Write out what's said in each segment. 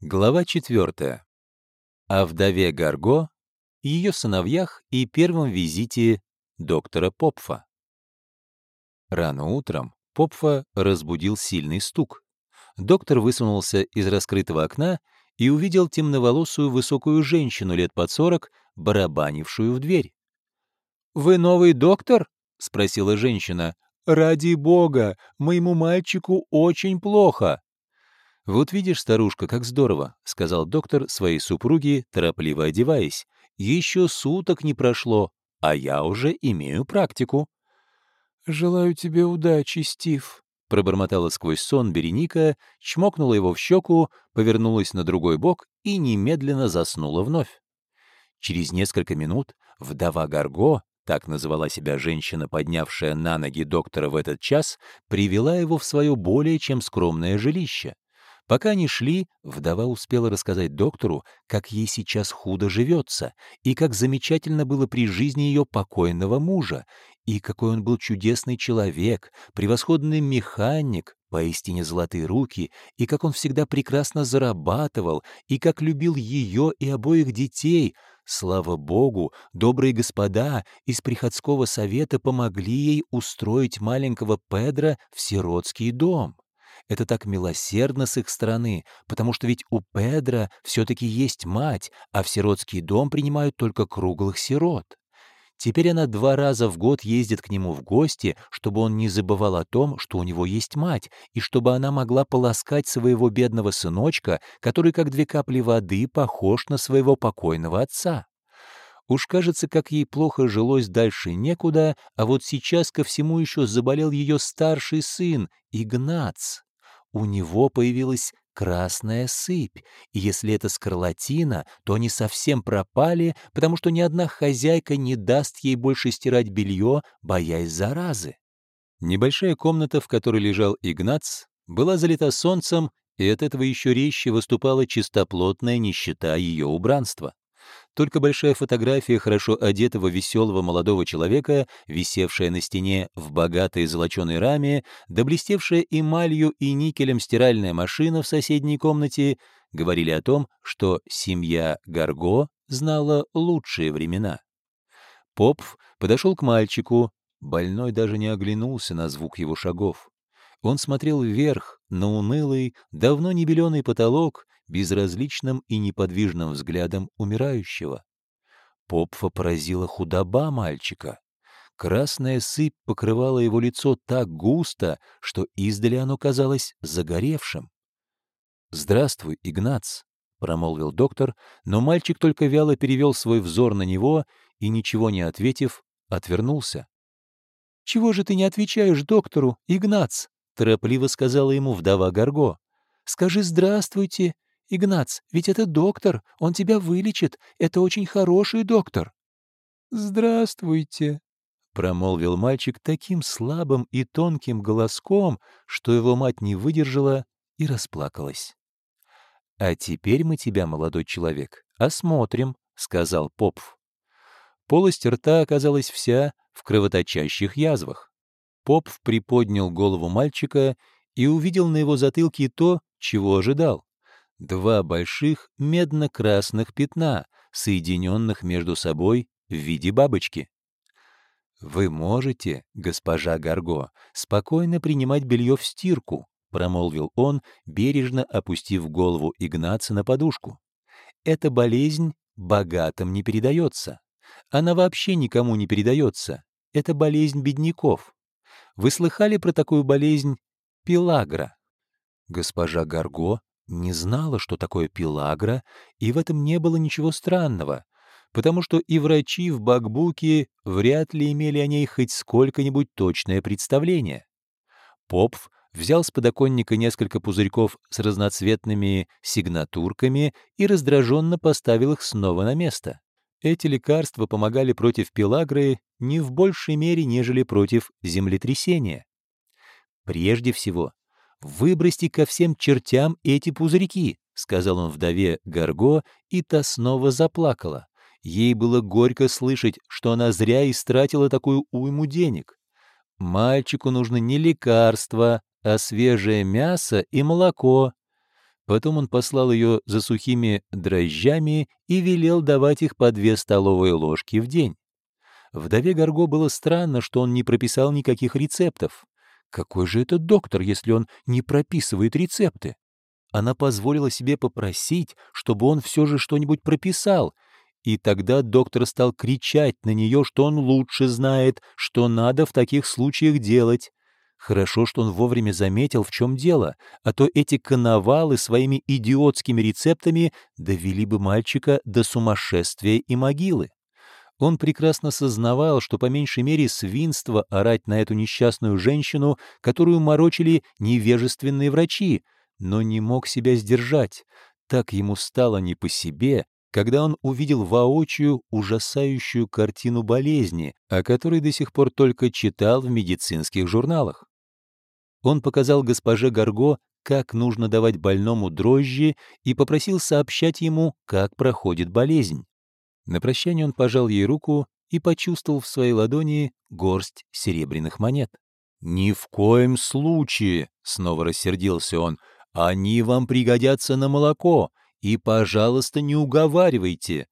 Глава 4. О вдове Гарго, ее сыновьях и первом визите доктора Попфа. Рано утром Попфа разбудил сильный стук. Доктор высунулся из раскрытого окна и увидел темноволосую высокую женщину лет под сорок, барабанившую в дверь. «Вы новый доктор?» — спросила женщина. «Ради бога, моему мальчику очень плохо». «Вот видишь, старушка, как здорово», — сказал доктор своей супруге, торопливо одеваясь. «Еще суток не прошло, а я уже имею практику». «Желаю тебе удачи, Стив», — пробормотала сквозь сон Береника, чмокнула его в щеку, повернулась на другой бок и немедленно заснула вновь. Через несколько минут вдова Гарго, так называла себя женщина, поднявшая на ноги доктора в этот час, привела его в свое более чем скромное жилище. Пока они шли, вдова успела рассказать доктору, как ей сейчас худо живется, и как замечательно было при жизни ее покойного мужа, и какой он был чудесный человек, превосходный механик, поистине золотые руки, и как он всегда прекрасно зарабатывал, и как любил ее и обоих детей. Слава Богу, добрые господа из приходского совета помогли ей устроить маленького Педра в сиротский дом. Это так милосердно с их стороны, потому что ведь у Педра все-таки есть мать, а в сиротский дом принимают только круглых сирот. Теперь она два раза в год ездит к нему в гости, чтобы он не забывал о том, что у него есть мать, и чтобы она могла полоскать своего бедного сыночка, который, как две капли воды, похож на своего покойного отца. Уж кажется, как ей плохо жилось дальше некуда, а вот сейчас ко всему еще заболел ее старший сын, Игнац у него появилась красная сыпь, и если это скарлатина, то они совсем пропали, потому что ни одна хозяйка не даст ей больше стирать белье, боясь заразы. Небольшая комната, в которой лежал Игнац, была залита солнцем, и от этого еще резче выступала чистоплотная нищета ее убранства. Только большая фотография хорошо одетого веселого молодого человека, висевшая на стене в богатой золоченой раме, да блестевшая эмалью и никелем стиральная машина в соседней комнате, говорили о том, что семья Гарго знала лучшие времена. Попф подошел к мальчику, больной даже не оглянулся на звук его шагов. Он смотрел вверх, на унылый, давно не беленый потолок, безразличным и неподвижным взглядом умирающего. Попфа поразила худоба мальчика. Красная сыпь покрывала его лицо так густо, что издали оно казалось загоревшим. «Здравствуй, Игнац», — промолвил доктор, но мальчик только вяло перевел свой взор на него и, ничего не ответив, отвернулся. «Чего же ты не отвечаешь доктору, Игнац?» — торопливо сказала ему вдова Гарго. «Скажи «здравствуйте» «Игнац, ведь это доктор, он тебя вылечит, это очень хороший доктор». «Здравствуйте», — промолвил мальчик таким слабым и тонким голоском, что его мать не выдержала и расплакалась. «А теперь мы тебя, молодой человек, осмотрим», — сказал Попф. Полость рта оказалась вся в кровоточащих язвах. Попф приподнял голову мальчика и увидел на его затылке то, чего ожидал два больших медно-красных пятна, соединенных между собой в виде бабочки. «Вы можете, госпожа Гарго, спокойно принимать белье в стирку», промолвил он, бережно опустив голову Игнаца на подушку. «Эта болезнь богатым не передается. Она вообще никому не передается. Это болезнь бедняков. Вы слыхали про такую болезнь пилагра?» Госпожа Гарго не знала, что такое пилагра, и в этом не было ничего странного, потому что и врачи в Бакбуке вряд ли имели о ней хоть сколько-нибудь точное представление. Попф взял с подоконника несколько пузырьков с разноцветными сигнатурками и раздраженно поставил их снова на место. Эти лекарства помогали против пилагры не в большей мере, нежели против землетрясения. Прежде всего, «Выбросьте ко всем чертям эти пузырьки», — сказал он вдове Гарго, и та снова заплакала. Ей было горько слышать, что она зря истратила такую уйму денег. Мальчику нужны не лекарства, а свежее мясо и молоко. Потом он послал ее за сухими дрожжами и велел давать их по две столовые ложки в день. Вдове Гарго было странно, что он не прописал никаких рецептов. Какой же это доктор, если он не прописывает рецепты? Она позволила себе попросить, чтобы он все же что-нибудь прописал, и тогда доктор стал кричать на нее, что он лучше знает, что надо в таких случаях делать. Хорошо, что он вовремя заметил, в чем дело, а то эти коновалы своими идиотскими рецептами довели бы мальчика до сумасшествия и могилы. Он прекрасно сознавал, что по меньшей мере свинство орать на эту несчастную женщину, которую морочили невежественные врачи, но не мог себя сдержать. Так ему стало не по себе, когда он увидел воочию ужасающую картину болезни, о которой до сих пор только читал в медицинских журналах. Он показал госпоже Гарго, как нужно давать больному дрожжи, и попросил сообщать ему, как проходит болезнь. На прощание он пожал ей руку и почувствовал в своей ладони горсть серебряных монет. «Ни в коем случае!» — снова рассердился он. «Они вам пригодятся на молоко, и, пожалуйста, не уговаривайте!»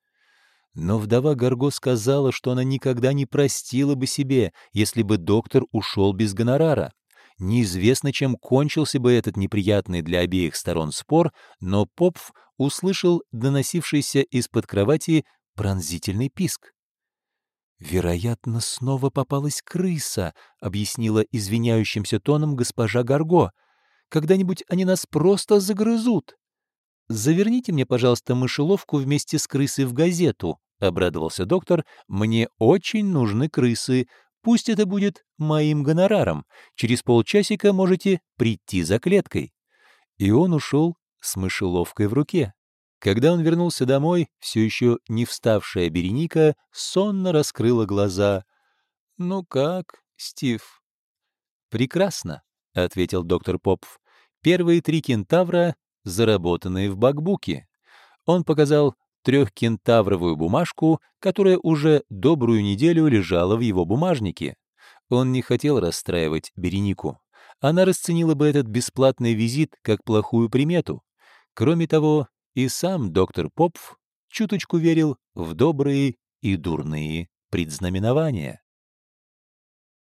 Но вдова Гарго сказала, что она никогда не простила бы себе, если бы доктор ушел без гонорара. Неизвестно, чем кончился бы этот неприятный для обеих сторон спор, но Попф услышал доносившийся из-под кровати пронзительный писк. «Вероятно, снова попалась крыса», — объяснила извиняющимся тоном госпожа Гарго. «Когда-нибудь они нас просто загрызут». «Заверните мне, пожалуйста, мышеловку вместе с крысой в газету», — обрадовался доктор. «Мне очень нужны крысы. Пусть это будет моим гонораром. Через полчасика можете прийти за клеткой». И он ушел с мышеловкой в руке. Когда он вернулся домой, все еще не вставшая Береника сонно раскрыла глаза. «Ну как, Стив?» «Прекрасно», — ответил доктор Попф. «Первые три кентавра, заработанные в бакбуке». Он показал трехкентавровую бумажку, которая уже добрую неделю лежала в его бумажнике. Он не хотел расстраивать Беренику. Она расценила бы этот бесплатный визит как плохую примету. Кроме того, и сам доктор Попф чуточку верил в добрые и дурные предзнаменования.